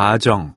가정